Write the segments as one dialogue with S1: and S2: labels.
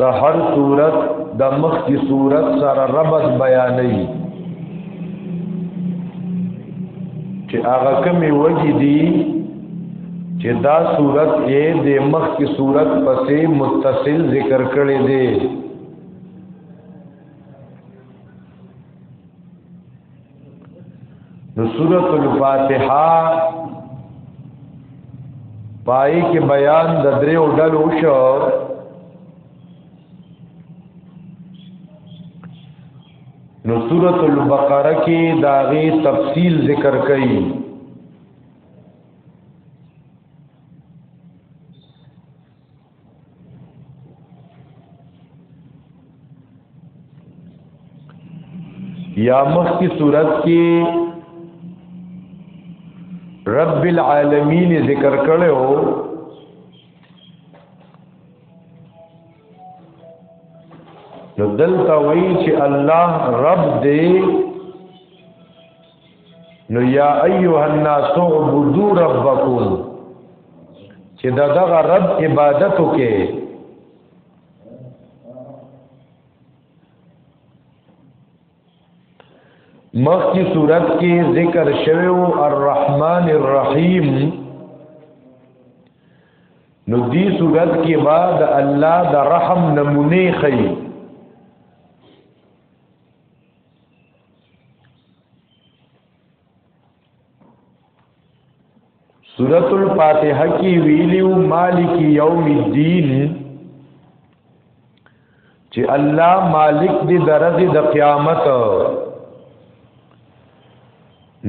S1: د هر صورت د مخ کی صورت سره ربط بیانې چې هغه کمی وجې دي چې دا صورت یې د مخ کی صورت پسې متصل ذکر کړي دي نو سورۃ الفاتحه پای کې بیان د درې ډلو شو نو سورۃ البقره کې داغه تفصیل ذکر کړي یا مخ کی صورت کې رب العالمین ذکر کړو نو دلته وایي چې الله رب دې نو یا ایها الناس عبدو ربکم چې دا دغه رب عبادت وکې مخکی صورت کې ذکر شوی او الرحمن الرحیم نو دی صورت کې ما د الله د رحم نمونه خې سورۃ الفاتحه کی ویلیو مالک یوم الدین چې الله مالک دی درځي د قیامت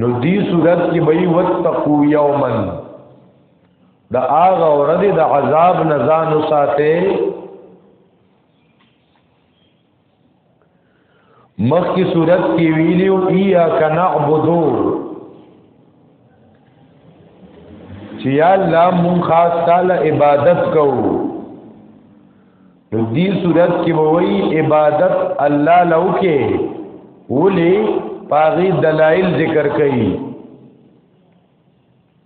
S1: نو دی صورت کې به وتقو یومن د هغه ورځې د عذاب نه ځان وساته مخکې صورت کې ویلیو ایا کنعبدو چې یا الله مون خاص تعالی عبادت کوو نو دې صورت کې وایي عبادت الله لو کې ولې پاغي دلایل ذکر کړي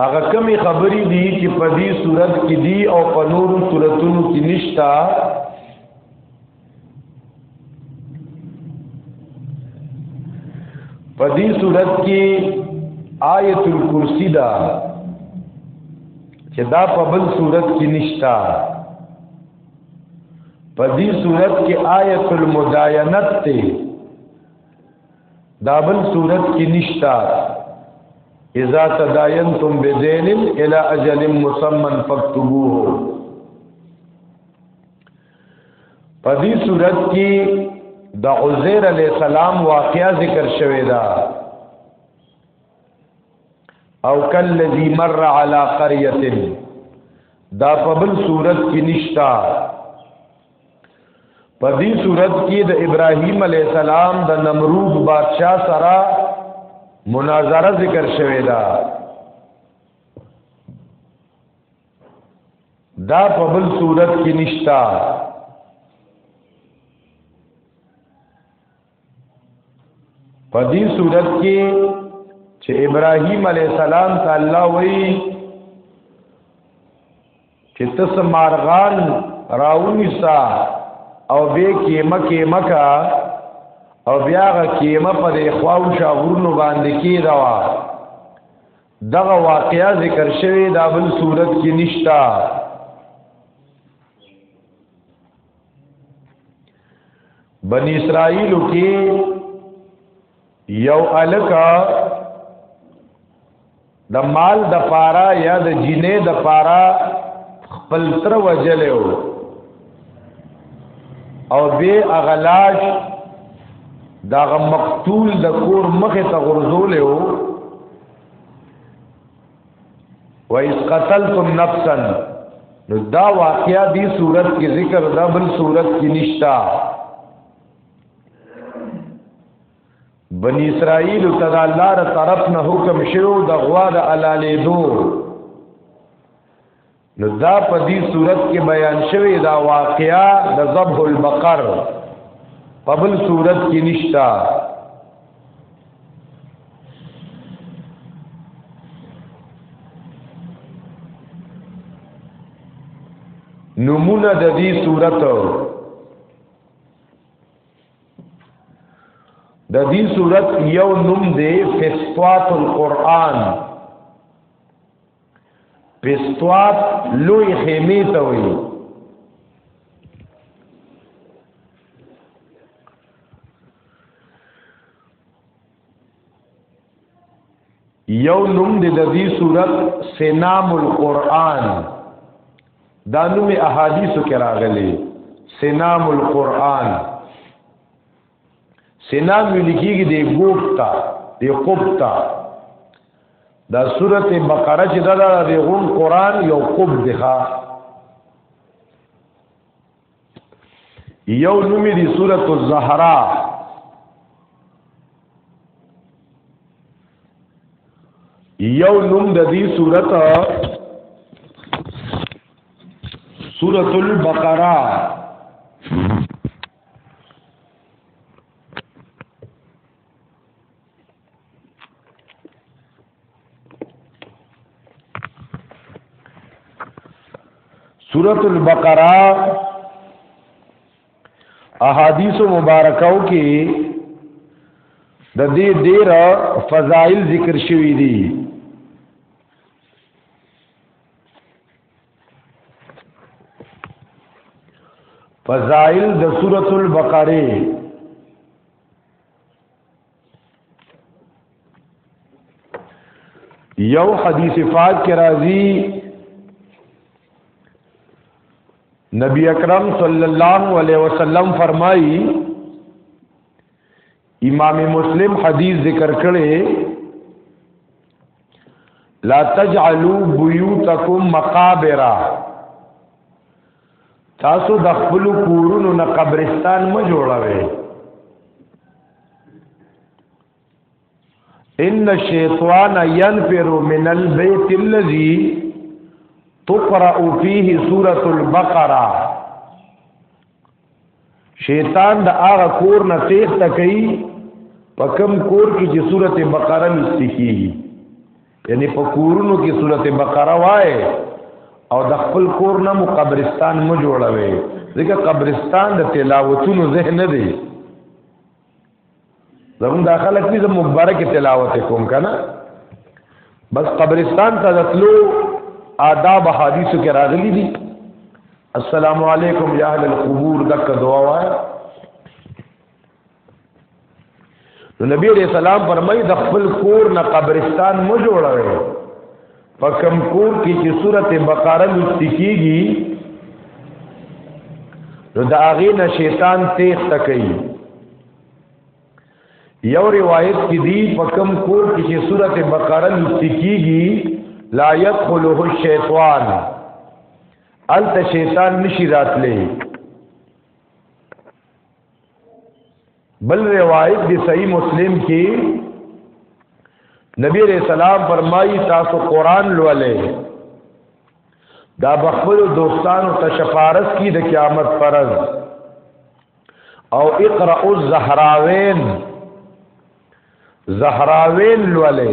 S1: هغه کمی خبرې دي چې په دې صورت کې دي او په نورو صورتونو کې نشتا په دې صورت کې آیت الکرسی دا چې دا په بل صورت کې نشتا په دې صورت کې آیت المداینت ته دا بل صورت کې نشتا اذا تداینتم بدین الى اجل مسمى فاكتبوه په دې صورت کې د عزیر علی السلام واقعا ذکر شوی دا او کلذي مر علی قريه دا په بل صورت کې نشتا په دې صورت کې د ابراهیم علی السلام د نمرود بادشاہ سره مناظره ذکر شوې ده دا په بل صورت کې نشتا په دې صورت کې چې ابراهيم عليه السلام ته الله وایي چې تاسو مارغان راونیسا او به کېمه کېمه کا او بیا غ کېمه په دې خواو شاغورنو باندې کې دا دغه واقعیا ذکر شوی دا بل صورت کې نشتا بنی اسرائیل کې یو الکا د مال د پارا یا د جینې د پارا خپل تر وجلو او به اغلاش دا غ مقتول د کور مخه ته غرزول او و اذ قتلتم نفسا نو دا واقعیا دی صورت کې ذکر دا بل صورت کې نشتا بنی اسرائیل ته د الله تر طرف نه حکم شوو د غوا د حلالې دو نو دا په دې صورت کې بیان شوی دا واقعا د ذبح البقر په بل صورت کې نشتا نمونه د دې صورت د دې صورت یو نوم دی فسطات القرآن پستوات لوی خیمه ته وایي یو نوم د دې صورت سنام القرآن دا نوم احادیث کې راغلی سنام القرآن سنام ویل کیږي د ګوپتا د قبتا دا سورته بقره چې دا د غون قران یو قب دی ها یو نومې دی سورته الزهرا یو نوم د دې سورته سورته البقره سورت البقرہ احادیث مبارکاو کې د دې ډېر فضایل ذکر شوی دي فضائل د سورۃ البقره یو حدیث پاک کې راځي نبی اکرم صلی الله علیه وسلم فرمایي امام مسلم حدیث ذکر کړي لا تجعلوا بیوتکم مقابر تاسو د خپل کورونو نه قبرستان م جوړوي ان الشیطان ينفر من البيت الذي تقرأ فيه سورة البقرة شیطان د هغه کور نه تیښته کوي په کم کور کې چې سورته بقره نشته کیږي یعنی په کورونو کې سورته بقره وای او د خپل کور نه مو قبرستان مو جوړوي ځکه قبرستان د تلاوتونو ذهن نه دی زمون داخله کې زم مبارک تلاوت کوم کنه بس قبرستان ته دتلو آداب حدیثو کې راغلي دي السلام علیکم یا اهل القبور دک دعا وای نو نبی علیہ السلام فرمای د خپل کور نه قبرستان مو جوړوي په کم کور کې چې سورته بقره لوستي کیږي نو د هغه نه شیطان تیخ تکي یو روایت کې دی په کم کور کې چې سورته بقره لوستي کیږي لا يدخله الشیطان الته شیطان نشی راتلې بل روایت دی صحیح مسلم کې نبی علیہ السلام فرمایي تاسو قران لولئ دا بخبل دوستانو ته شفارس کی د قیامت فرض او اقرا الزهراوین زهراوین لولئ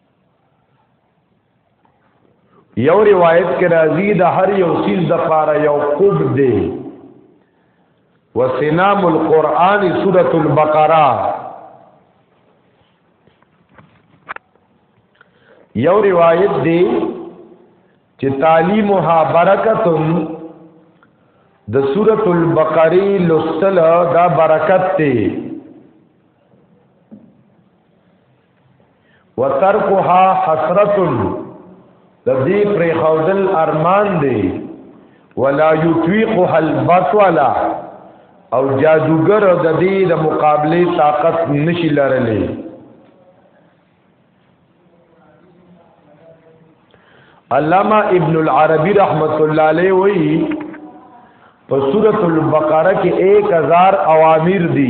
S1: یو روایت کې راځي د هر یو سیز د پاره یو قب دی وسنام القرآن سورة البقرة یو روایت دی چې تعلیمها برکت د سورة البقرة لستل دا برکت دی وترکها حسرت د دې پر خوذل ارمان دی ولا یطیقها البطل او جادوګر د دې د مقابله طاقت نشي لرلې علامہ ابن العربی رحمت الله علیه وی په سورۃ البقرہ کې 1000 اوامر دي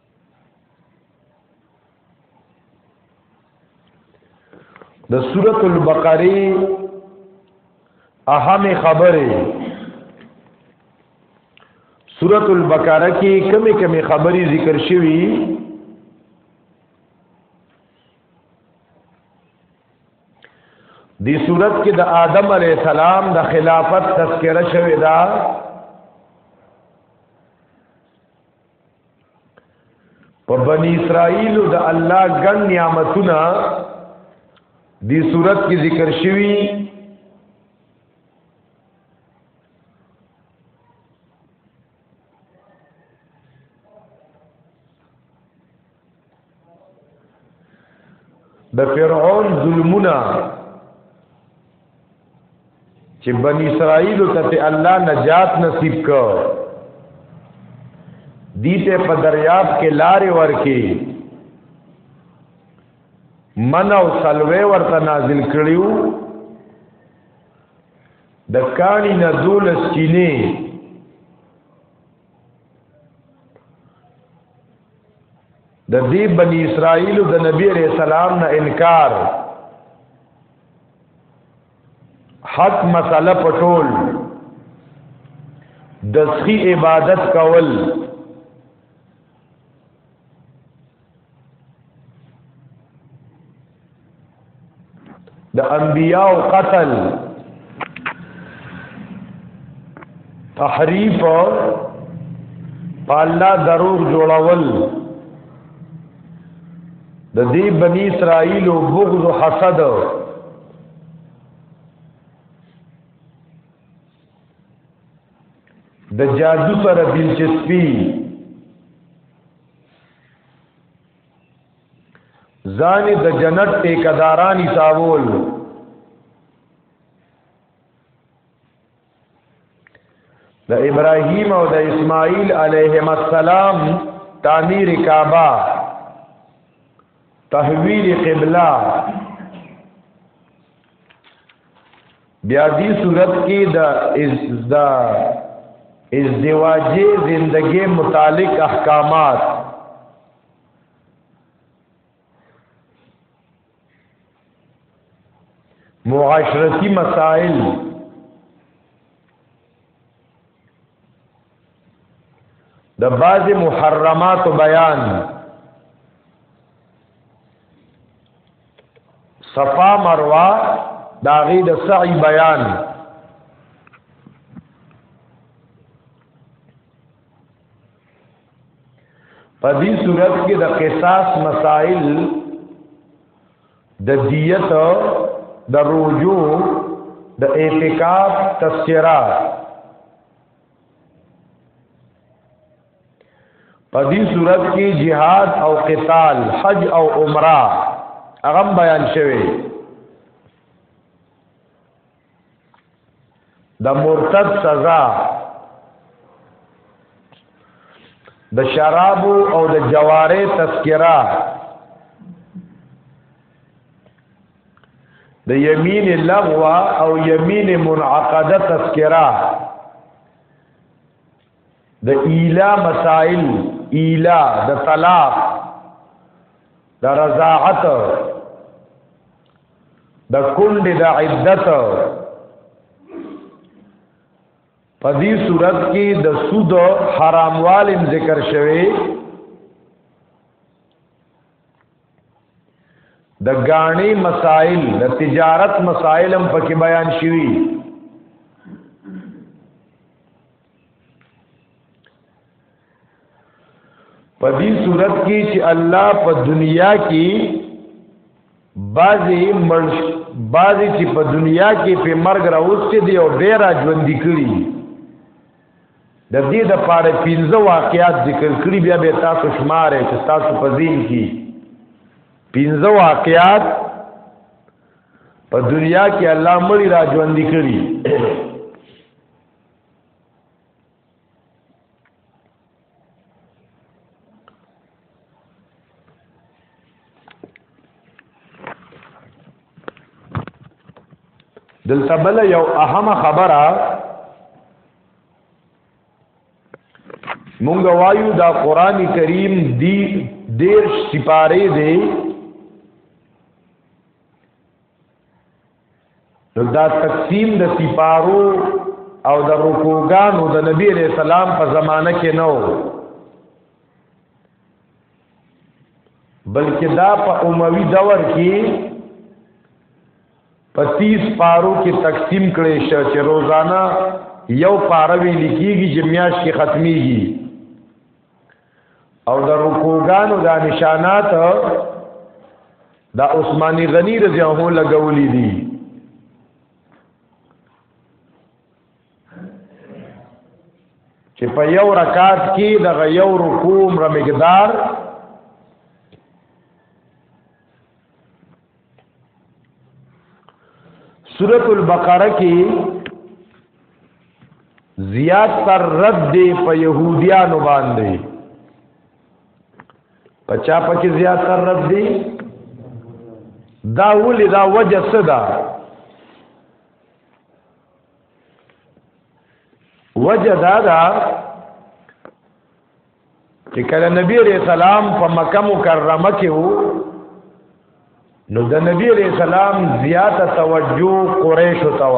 S1: د سورۃ البقره اهم خبره سورۃ البقره کې کمی کمی خبرې ذکر شوي دی صورت کې د آدم علی السلام د خلافت تذکرہ شوی دا په بنی اسرائیل د الله ګن نعمتونه دی صورت کې ذکر شوی د فرعون ظلمونه چې بنی اسرائیل ته الله نجات نصیب کو دیته په دریاب کې لارې ورکی من او سلوې ورته نازل کړیو د کانی نزول سینې د دې بنی اسرائیل د نبی علیہ السلام نه انکار حق مسله پټول د سخی عبادت کول د انبیاء قتل تحریف پالا دروغ جوړول د دې بنی اسرائیل او بغض او حسد د جادو سره دلچسپي ځان د جنت ټیکداران حسابول د ابراهیم او د اسماعیل علیهم السلام تعمیر کعبه تحویل قبله بیا دې صورت کې د از د ازدواجی زندگی متعلق احکامات معاشرتی مسائل د بعض محرمات بیان صفا مروه داغي د سعی بیان په دې صورت کې د قصاص مسائل د دیت د روجو د اعتکاف تذکرہ په دې صورت کې jihad او قتال حج او عمره هغه بیان شوی د مرتد سزا د شراب او د جواره تذکرہ د یمین لغوا او یمین منعقده تذکرہ د ایلا مسائل ایلا د طلاق د رضاعت د کند د عدت په دې صورت کې د سود حراموال ذکر شوی د غاڼي مسائل د تجارت مسائل هم پکې بیان شوي په دې صورت کې چې الله په دنیا کې بعضی مرش بعضی چې په دنیا کې په مرګ راوستي دي او ډیر ژوند کړي د دې د پاره پنځه واقعات ذکر کړی بیا به تاسو شمارې چې تاسو په ذهن کې پنځه واقعات په دنیا کې الله مړي را ژوند کړي دلته بل یو اهم خبره مونږ وایو دا قران کریم دی دیر سپاره دی نو دا تقسیم د سپارو او د رکوګانو د نبی علیہ السلام په زمانه کې نو بلکې دا په اموي دور کې په 30 پارو کې تقسیم کړي شو چې روزانه یو پاروي لیکيږي چې میاش کې ختميږي او د رکوګانو دا نشانات دا عثماني غنی رضی الله لګولې دي چې په یو رکعت کې د یو رکوع مقدار سورۃ البقره کې زیات تر رد دی په يهوديانو باندې پچا پکې زیات تر رد دی دا ولې دا وجه څه ده وجه دا ده چې کله نبی عليه السلام په مکه مکرمه کې وو نو د نبی عليه السلام زیاته توجه قریش ته و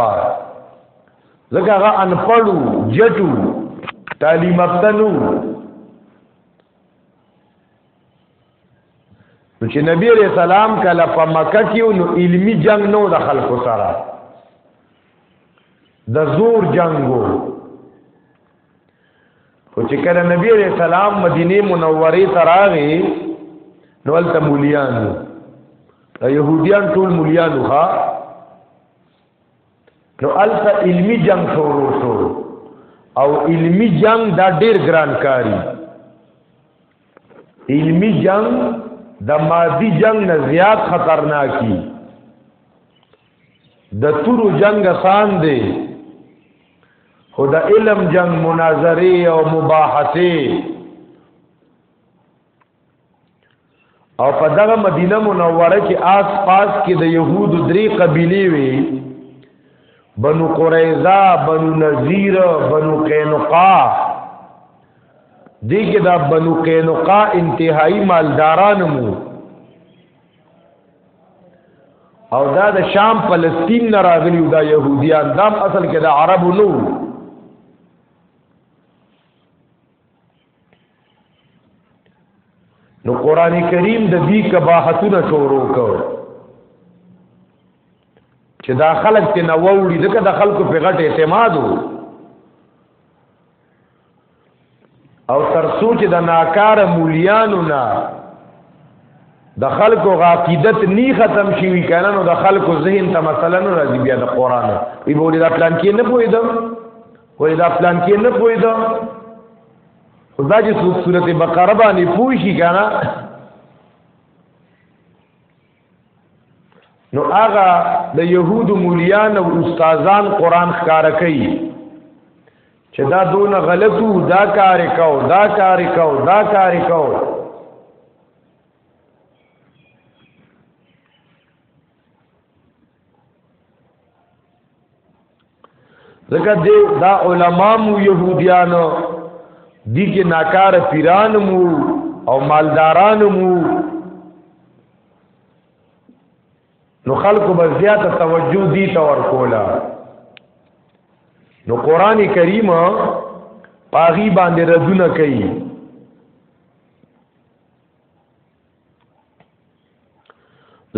S1: ځکه هغه انپړو جټو تعلیم افتنو نو چې نبی عليه السلام کله په مکه کې نو علمی جنگ نو د خلکو سره د زور جنگو خو چې کله نبی عليه السلام مدینه منوره ته راغی نو ولته مولیان دا يهوديان ټول مولیان ښا نو الته علمی جنگ شروع شو او علمی جنگ دا ډیر ګران کاری علمی جنگ د مادي جنگ نه زیات خطرناکي د تورو جنگ آسان دی خو د علم جنگ مناظره او مباحثه او په دغه مدینه منوره کې آس پاس کې د يهودو درې قبيله وي بنو قریظه بنو نذیر بنو قینقاع دې کې دا بنو قینقاع انتهایی مالداران مو او دا د شام فلسطین نه راغلی دا يهوديان دا اصل کې د عربو نو نو قران کریم د دې کباحتونه شروع کړ چې دا خلک ته نووړي ځکه د خلکو په غټ اعتماد وو او تر سوچ د ناکار مولیانو نه د خلکو غاقیدت نی ختم شي وی کنه نو د خلکو ذهن ته مثلا نو راځي بیا د قران ای بولی دا پلان کې نه پوي دا وای دا پلان کې نه پوي دا خدا چې سورته بقره باندې پوي شي کنه نو هغه د يهود مليان او استادان قران ښکار کوي چې دا دون غلطو دا کار کو دا کار کو دا کار کو ځکه دې دا علما مو يهوديان دي کې ناکار پیران مو او مالداران مو نو خلکو به زیات توجه دي تا ورکولا نو قران کریم پاغي باندې ردونه کوي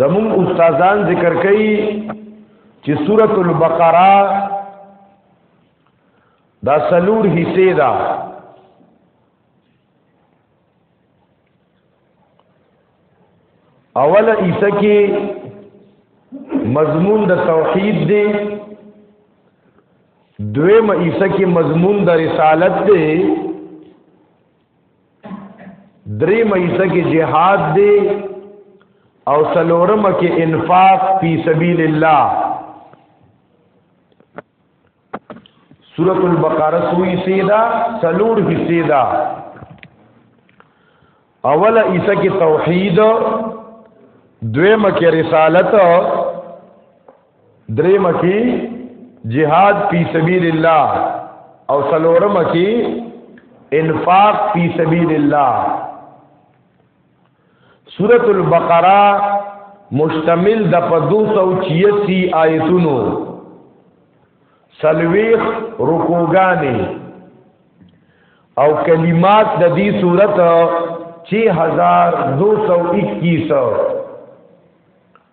S1: زمون استادان ذکر کوي چې سورۃ البقرہ دا سلور حصے دا اوله حصہ کې مضمون د توحید دی دویم حصہ کې مضمون د رسالت دی درې مېسه کې جهاد دی او سلورم کې انفاق فی سبیل الله سورۃ البقرہ سوئی سیدا سلور حصے دا اول عیسی کې توحید دویم کې رسالت درې مکی جهاد فی سبیل الله او سلور مکی انفاق فی سبیل الله سورۃ البقرہ مشتمل د په 286 آیتونو سلویخ رکوګانی او کلمات د دې صورت 6221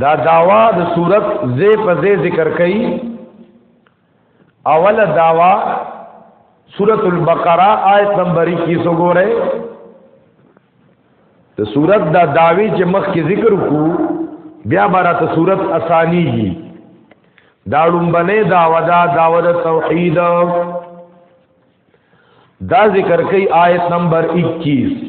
S1: دا داوا د صورت زی په زی ذکر کړي اول داوا سورۃ البقرہ آیت نمبر 21 وګوره د صورت دا داوی چې مخ کې ذکر وکړو بیا برته صورت اسانی دي دا لومبنه داوا دا داوا د توحید دا ذکر کوي آیت نمبر 21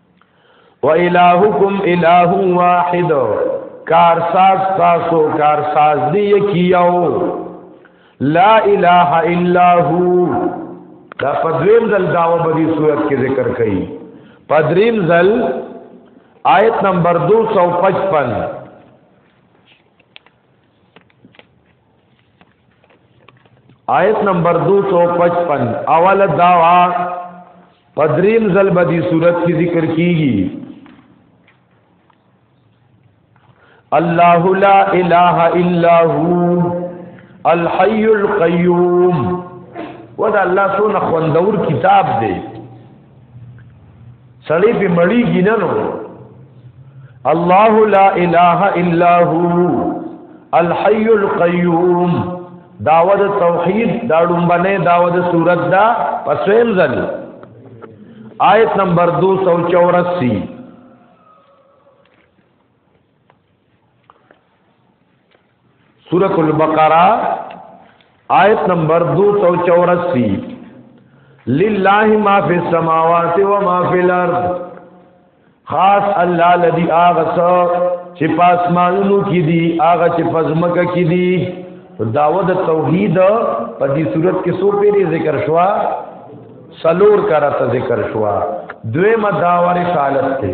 S1: و الہکم الہ واحد کارساز تاسو کارساز دی کیو لا الہ الا هو دا پدویم ځل داو بدی صورت کې ذکر کړي پدریم ځل آیت نمبر 255 آیت نمبر 255 اول دعوا پدریم زل بدی صورت کی ذکر کیږي الله لا اله الا هو الحي القيوم ودا الله سونه خوندور کتاب دی سړی په مړی ګیننو الله لا اله الا هو الحي القيوم داود توحید دا ډومبنه داود صورت دا پسویم ځل آیت نمبر 284 داود سورۃ البقرہ آیت نمبر 284 لله ما فی السماوات و ما فی الارض خاص الله الذي اغسو چې پاسمانونو کې دي هغه چې پزمکه کې دي داوود توحید په دې صورت کې سو پیری ذکر شوا سلور کرا ته ذکر شوا دوی مداور رسالت ته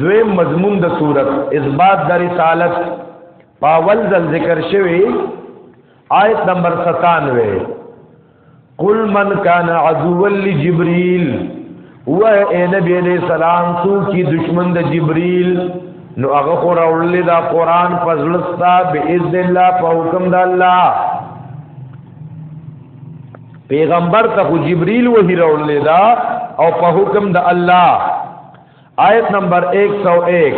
S1: دوی مضمون د صورت اثبات د رسالت پاول ځل ذکر شوی آیت نمبر 97 قل من کان عدو لجبريل و اے نبی علیہ السلام تو کی دشمن د جبريل نو هغه خور اولل دا قران فضل ستا باذن الله په حکم د الله پیغمبر ته خو جبريل وحی راولې دا او په حکم د الله آیت نمبر 101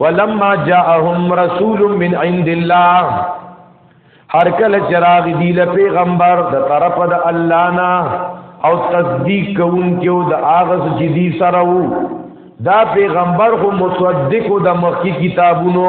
S1: ولما جاءهم رسول من عند الله هر کله چراغ دی له پیغمبر د طرف د الله نه او تصدیق کوونکو د اغه چې دی سره وو دا پیغمبر خو مصدق د مخکې کتابونو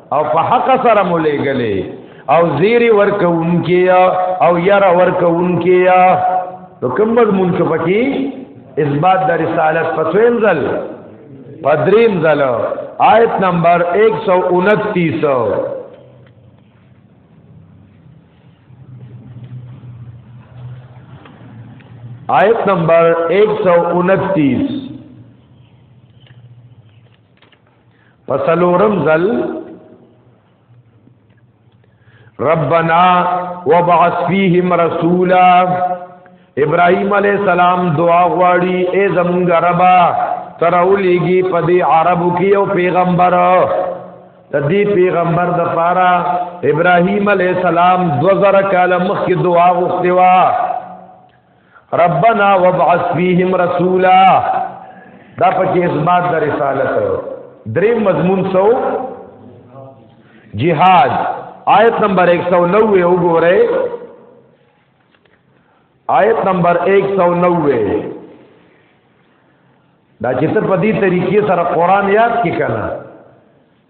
S1: او په حق سره مولېګلې او زیری ورکونکې او یرا ورکونکې یا نو کوم مضمون کې پکې اثبات د رسالت په څویم ځل په دریم ځل آیت نمبر 129 آیت نمبر 129 فسلورم زل ربنا وبعث فيهم رسولا ابراهيم عليه السلام دعا غواړي اے زمونږ ربا تراولېږي په دې عربو کې یو پیغمبر د دې پیغمبر د پاره ابراهيم عليه السلام 2000 کال مخکې دعا وکړه ربنا وابعث فيهم رسولا دا پکې اثبات د رسالت درې مضمون سو جهاد آیت نمبر 190 وګوره آیت نمبر 190 دا چې ته په دې طریقې سره قران یاد کې کنه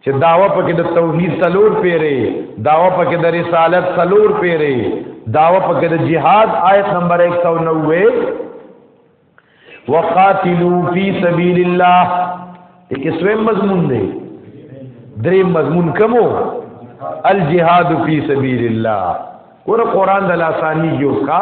S1: چې داوا پکې د توحید څلور پیری داوا پکې د رسالت څلور پیری داوا پکې د جهاد آیت نمبر 190 وقاتلوا فی سبیل الله دې کې سویم مضمون دی درې مضمون کمو الجهاد فی سبیل الله ور قران د لاسانی جو کا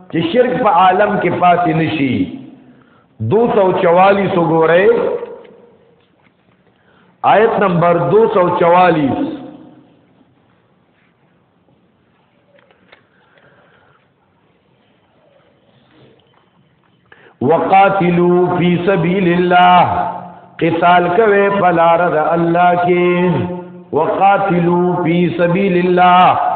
S1: چې شرک په عالم کې پاتې نشي 244 وګورئ آیت نمبر 244 وقاتلو فی سبیل الله قتال کوي فلار د الله کې وقاتلو فی سبیل الله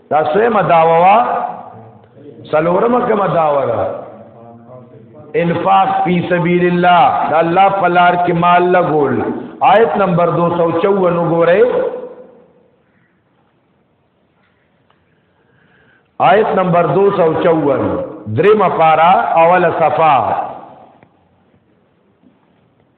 S1: دا سویمه داوا وا سلورمه کومه داوا ده انفاق فی سبیل الله دا الله پلار کې مال لګول آیت نمبر 254 وګورئ آیت نمبر 254 دریم پارا اول صفا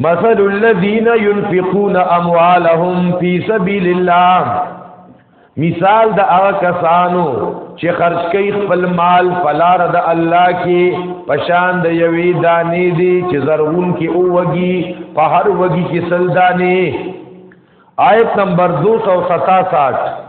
S1: مثل الذين ينفقون اموالهم في سبيل الله مثال د هغه کسانو چې خرج کوي خپل مال فلار د الله کې پشان د یوې دانې دي چې زرغون کې او وږي په هر وږي کې سل دانې آیت نمبر 267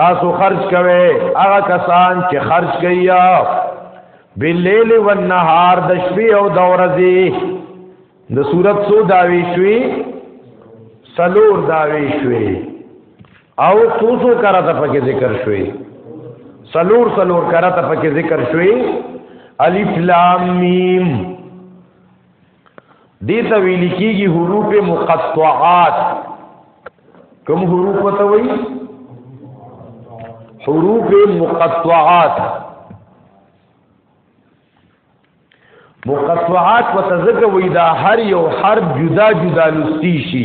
S1: تاسو خرج کوي هغه کسان چې خرج کوي باللیل والنهار د شپې او د ورځې د صورت سو داوي شوي سلور داوي شوي او سوسو کرا ته پکې ذکر شوي سلور سلور کرا ته پکې ذکر شوي الف لام میم دې ته ویل کېږي حروف مقطعات کوم حروف ته وایي حروف مقطعات مقطعات وتذکر وی دا هر یو حرف جدا جدا لستی شي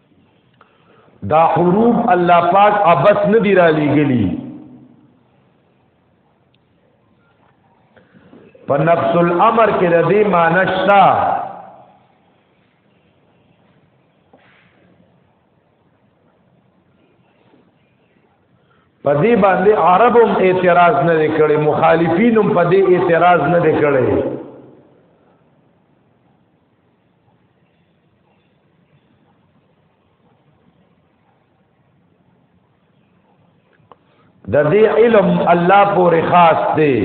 S1: دا حروف الله پاک ابس نه دی را لګلی په نفس الامر کې د دې معنی شته په دې باندې عربم اعتراض نه کړي مخالفینم په دې اعتراض نه کړي د دې علم الله پورې خاص دی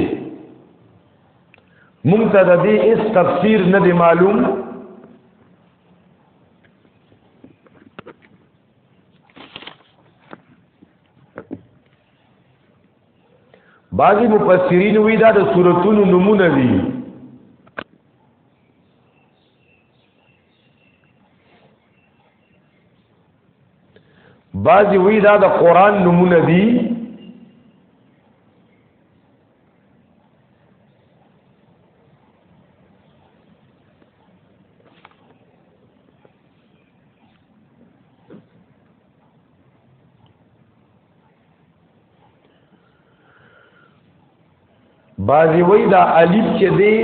S1: مونږ ته د دې اس تفسیر نه دی معلوم بعضی مفسرین وی دا د سورتونو نمونه دي بعضی وی دا د قران نمونه دي بازی وی دا الف چې دی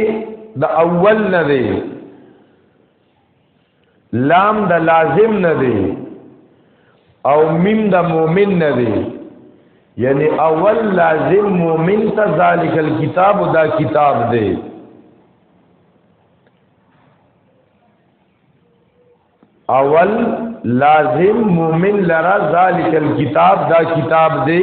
S1: د اول نه دی لام د لازم نه دی او میم د مومن نه دی یعنی اول لازم مومن ته ذالک الكتاب دا کتاب دی اول لازم مومن لرا ذالک الكتاب دا کتاب دی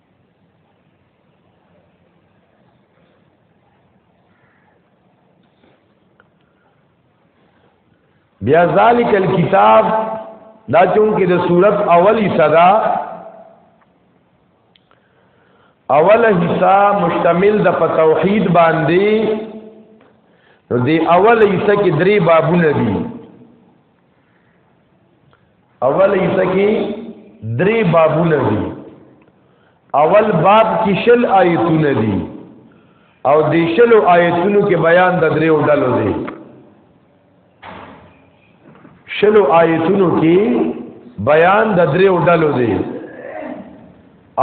S1: بیا ذالک الكتاب دا چون کې د صورت اولی صدا اوله حصہ مشتمل د په توحید باندې نو دی اوله حصہ کې درې بابونه دي اول ایسه کی دری بابونه دی اول باب کی شل آیتونه دی او دی شلو آیتونو کې بیان د دریو ډلو دی شلو آیتونو کې بیان د دریو ډلو دی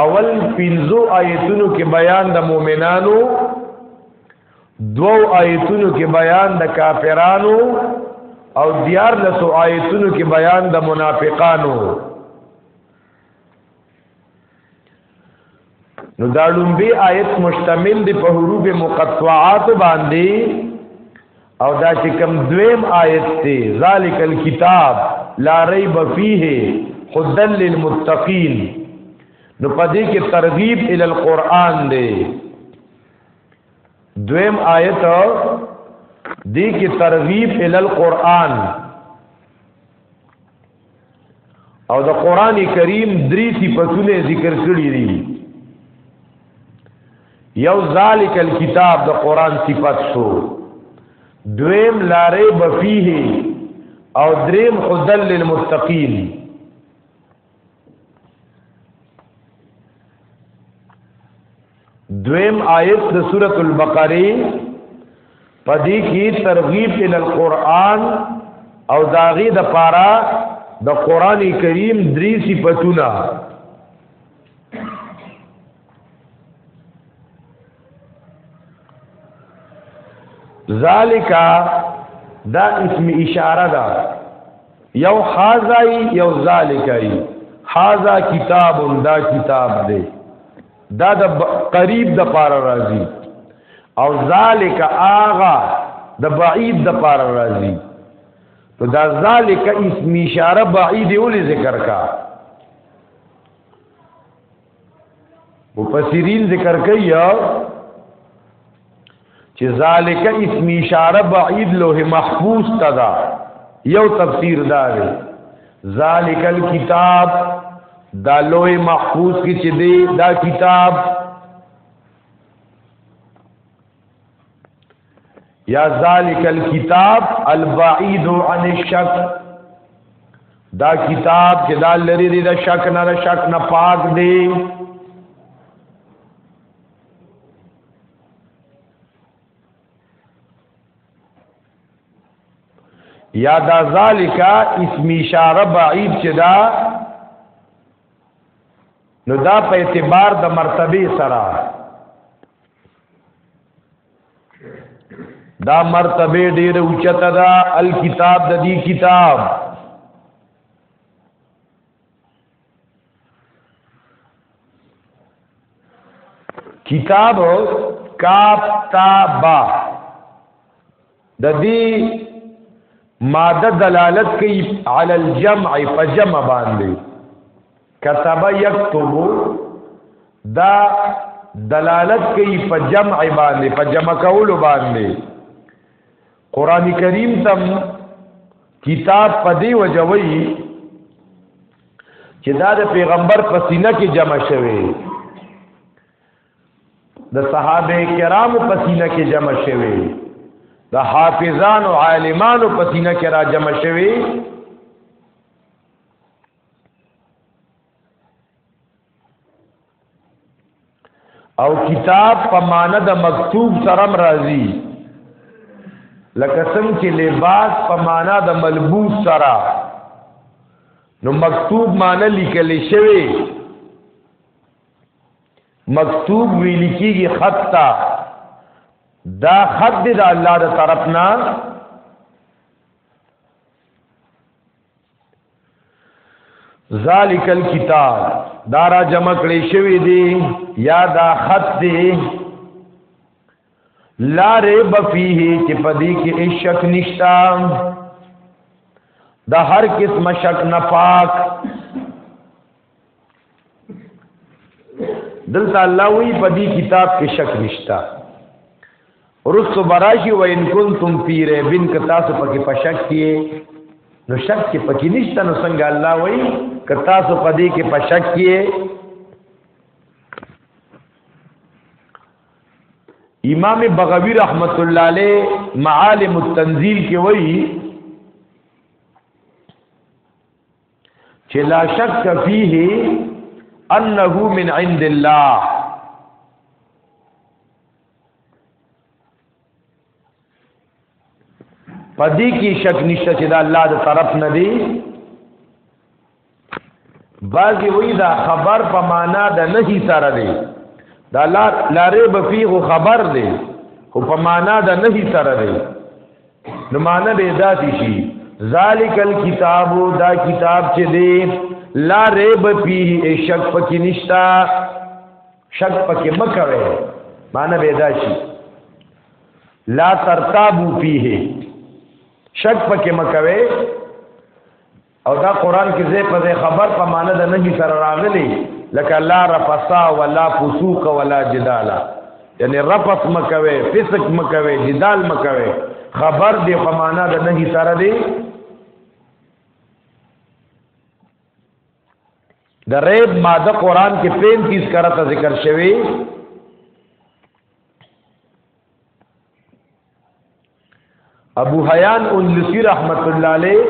S1: اول پنځو آیتونو کې بیان د مؤمنانو دو آیتونو کې بیان د کافرانو او دیار لسو آیتونو کې بیان د منافقانو نو دا لومبي آیت مشتمل دی په حروف مقطعات باندې او دا چې کم دویم آیت دی ذالک الكتاب لا ریب فیه هدل للمتقین نو پدې کې ترغیب ال القرآن دی دویم آیت دی کی ترغیب ال القرآن او د قران کریم درې صفاتونه ذکر کړی دي یو ذالک الكتاب د قران صفات شو دویم لاره بفیه او دریم خدل للمتقین دویم آیت د سورۃ البقره پدې کې ترغیب ال القرآن او داغي د پارا د قران کریم درې صفاتونه ذالکا دا اسم اشاره ده یو حاضای یو ذالکای حاضا کتاب دا کتاب دی دا د قریب د پار راضی او ذالک آغا د بعید د پار راضی نو دا ذالک اسم اشاره بعید ول ذکر کا مفسرین ذکر کوي چې ذالک اسم اشاره بعید لوح محفوظ تدا یو تفسیر دا دی ذالک الكتاب دا لوح محفوظ کې چې دی دا کتاب یا ذالک الكتاب البعید عن الشک دا کتاب چې دا لري دی د شک نه د شک نه پاک دی یا دا ذالک اسم اشاره بعید چې دا نو دا په اعتبار د مرتبه سره دا مرتبه ډیره اوچته ده الکتاب د دې کتاب کتاب کاف تا با د دې ماده دلالت کوي علی الجمع فجمع باندې كتب يكتب دا دلالت کوي په جمع باندې په جمع کولو باندې قران کریم تم کتاب پدی وجوي چې دا د پیغمبر پسینه کې جمع شوی د صحابه کرامو پسینه کې جمع شوي د حافظان او عالمانو پسینه کې را جمع شوي او کتاب په معنی د مکتوب سره راځي لکه څنګه چې لباس په معنی د ملبوس سره نو مکتوب معنی لیکل شوی مکتوب ویل کیږي خط تا دا خط دی د الله د طرف نه ذالک الکتاب دارا جمع کړی شوی دی یا دا خط دی لا ریب فیه چې پدی کې هیڅ شک نشتا د هر قسم شک نه پاک دلته الله وی په دې کتاب کې شک نشتا ورسو براشي و ان کنتم فی ریبن ک تاسو پکې په شک کې نو شک کې پکې نشته نو څنګه الله وی ک تاسو په دې کې په شک کې امام بغوی رحمت الله علیه معالم التنزیل کې وایي چې لا شک فيه انه من عند الله پدې کې شک نشته چې دا الله د طرف نه دی بعضی وی دا خبر په معنا د نهي سره دی دا لارې بفیغ خبر دی خو په معنا د نهي سره دی نو معنا به داسې شي ذالک الكتاب دا کتاب چې دی لا ریب فيه شک پکې نشتا شک پکې مکوي معنا به داسې لا ترتابو فيه شک پکې مکوي او دا قران کې زه په خبر په معنی د نهي سره راغلي لکه لا رفسا ولا فسوق ولا جدال یعنی رفس مکوي فسق مکوي جدال مکوي خبر دی په معنی د نهي سره دی د ریب ماده قران کې 35 کرته ذکر شوی ابو حیان اندلسی رحمت الله علیه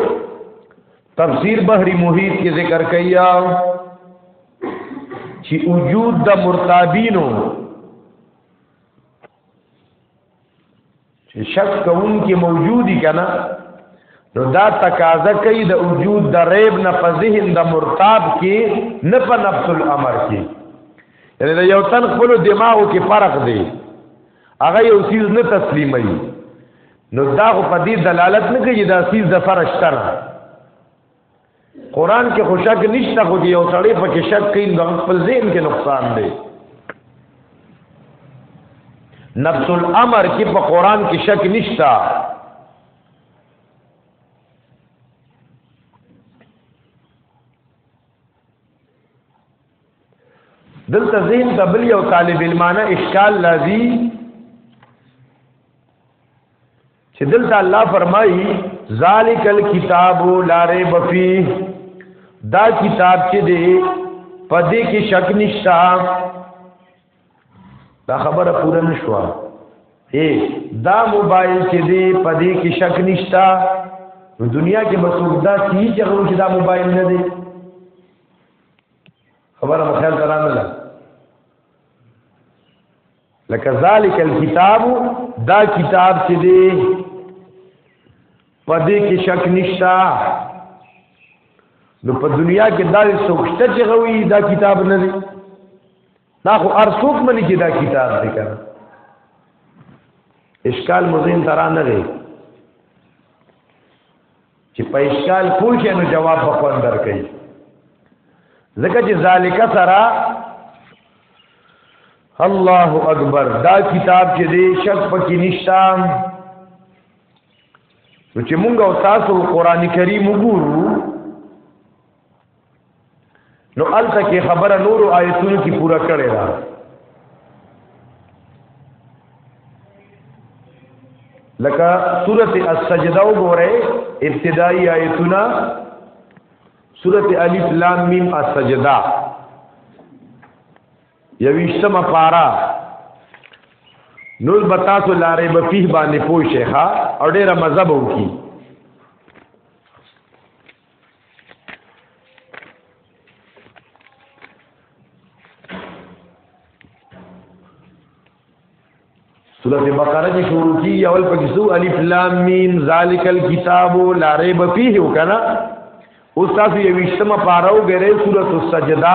S1: تفسیر بحری محیط کې ذکر کیا چې وجود د مرتابینو چې شک کوون کې موجودی کنا نو دا تقاضا کوي د وجود د ریب نه په ذهن د مرتاب کې نه په نفس الامر کې یعنی د یو تن خپل دماغو کې فرق دی هغه یو چیز نه تسلیموي نو دا خو په دې دلالت نه کوي دا چیز د فرق شته نه قران کې خو شک نشته خو یو سړی په کې شک کوي نو خپل ذهن کې نقصان دی نفس الامر کې په قران کې شک نشته دلته زین ته بل یو طالب علمانه اشکال لازی چې دلته الله فرمایي ذالک الکتاب لا ریب فیه دا کتاب چې دی پدې کې شک نشتا دا خبره پوره نشو اے دا موبایل چې دی په دې کې شک نشتا نو دنیا کې بس دا سی چې غو چې دا موبایل نه دی خبره مخیل تران نه لکه ذالک الكتاب دا کتاب چې دی په دې کې شک نشتا نو په دنیا کې دا څوک چې غوي دا کتاب نه دی دا خو ارسوک منی چې دا کتاب دی کنه اشکال مزین ترا نه دی چې په اشکال پوښې نو جواب په خوان درکې ځکه چې ذالک سرا الله اکبر دا کتاب چې دی شک پکې نشتا نو چې مونږ او تاسو قران کریم وګورو نو الته کې خبره نور آیتونو کې پورا کړی دا لکه سورته السجده وګوره ابتدایي آیتونه سورته الف لام میم السجده یویشتمه پارا نور بتاسو لارې به فيه باندې پوښه ها او ډېر مذهب وکي سورۃ بقرہ کې شروع کی اول پکې سو الف لام میم ذالک الکتاب لا ریب فیه وکنا اوس تاسو یې وشتم پاراو غره سورۃ السجدہ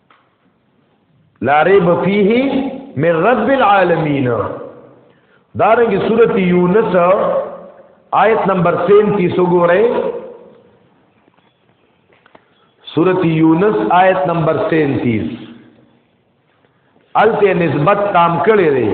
S1: لا ريب فيه من رب العالمین دارنگی صورت یونس آیت نمبر سین کی سو گو رہے صورت یونس آیت نمبر سین تیس التے نسبت تام کڑے رہے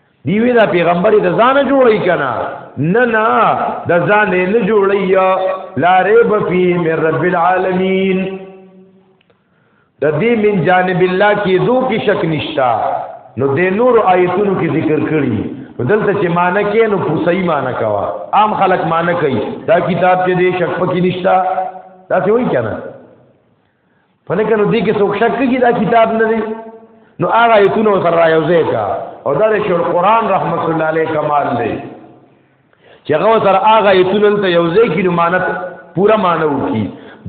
S1: دی وی دا پیغمبر د ځان جوړی کنا نه نه د ځان نه جوړی لا ریب فی من رب العالمین د دې من جانب الله کې دو کې شک نشتا نو د نور آیتونو کې ذکر کړی دلته چې معنی کې نو پوسای معنی کوا عام خلک معنی کوي دا کتاب چې دې شک پکې نشتا دا څه وایي کنه په نه کنو دې کې څوک شک کوي دا کتاب نه دی نو هغه ایتونه سره رايوځي کا او دا د شیخ قران رحمت الله علیه کمال دی چې هغه سره هغه ایتونه ته یوځي کې نو مانت پورا مانو کی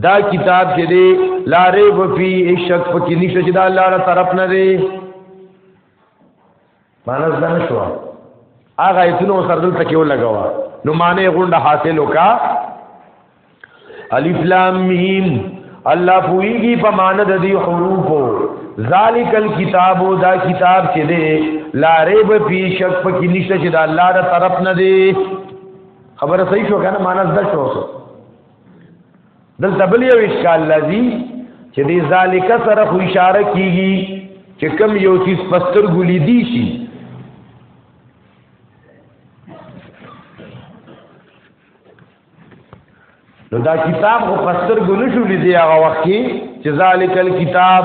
S1: دا کتاب چې دی لارې وفي شک پکې نشته چې دا الله تعالی طرف نه دی معنی زده نه شو هغه ایتونو سره دلته کې ولګوا نو معنی غونډه حاصل وکا الف لام میم الله پویږي په معنی د دې حروفو ذالک الكتاب دا کتاب چې دی لا ریب فی شک پکې نشته چې دا الله تر طرف نه دی خبره صحیح شو کنه معنی زده شو دلته بل یو اشکال لذي چې دې ذالک سره خو اشاره کیږي چې کم یو چیز پستر ګلی دی شي نو دا کتاب خو پستر ګلی شو لیدي هغه وخت کې چې ذالک الکتاب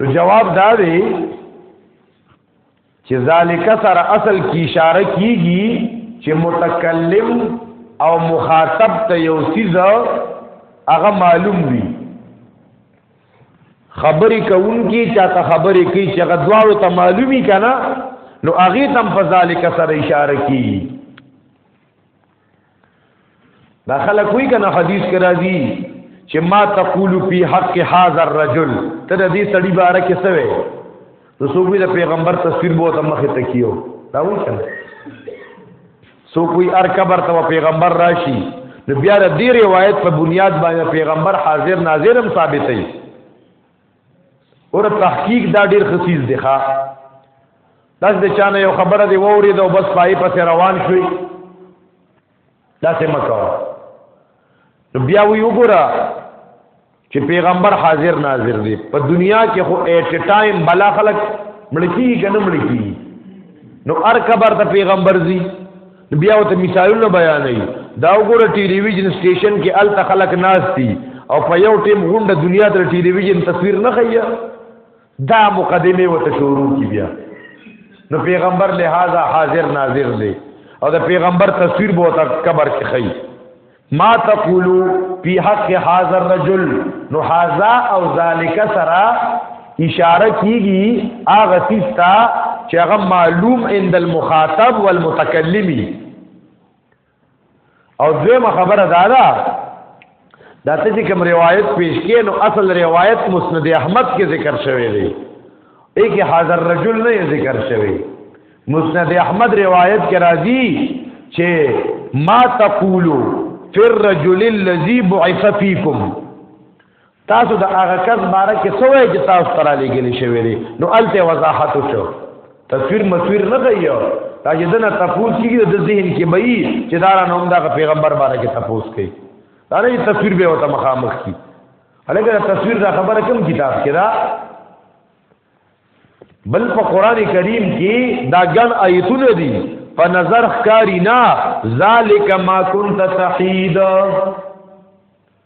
S1: نو جواب دا دی چې ذالک سره اصل کی اشاره کیږي چې متکلم او مخاطب ته یو سیز هغه معلوم وي خبرې کوونکی چاته خبرې کوي چې هغه دواړو ته معلومي کنه نو هغه تم فذالک سره اشاره کیږي دا خلک وی کنه حدیث کې راځي چې ما تقول فی حق هذا الرجل ته دې سړی باره کې څه وې نو څوک د پیغمبر تصویر بو ته مخه تکیو دا وی کنه څوک وی ار قبر ته پیغمبر راشي نو بیا د دې روایت په بنیاد باندې پیغمبر حاضر ناظر هم ثابت دی اور تحقیق دا ډیر خصیص دی ښا داس د چانه یو خبره دی ووري دو بس پای پس روان شوي داسې مکو بیا وی وګوره چې پیغمبر حاضر ناظر دی په دنیا کې خو ایټ ټایم بلا خلک ملکی کنه ملکی نو ار کبر ته پیغمبر زی بیا وته مثالونه بیانې دا وګوره ټلویزیون سټیشن کې ال تخلق ناس دي او په یو ټیم غونډه دنیا تر ټلویزیون تصویر نه خیا دا مقدمه وته شروع کی بیا نو پیغمبر لہذا حاضر ناظر دی او د پیغمبر تصویر به وته قبر کې خی ما تقولو فی حق حاضر رجل نو حاضا او ذالک سرا اشاره کیږي اغه سیستا چې هغه معلوم عند المخاطب والمتکلمی او دویمه خبره دا ده دا ته چې کوم روایت پیش کین او اصل روایت مسند احمد کې ذکر شوی دی ایک حاضر رجل نه ذکر شوی مسند احمد روایت کې راځي چې ما تقولو فی الرجل الذی بعث فیکم تاسو د هغه کس باره کې څه وایي چې تاسو ته را لېږلی شوی دی نو هلته وضاحت وشو تصویر مصویر نه کوي دا چې دنه تپوس کېږي د ذهن کې به یي چې دا رانه هم دغه پیغمبر باره کې تپوس کوي دا نه چې تصویر به ورته مخامخ کړي هلکه د تصویر دا خبره کوم کتاب کې ده بل په قران کریم کې دا ګن آیتونه دي په نظر ښکاری نه ذالک ما كنت تحید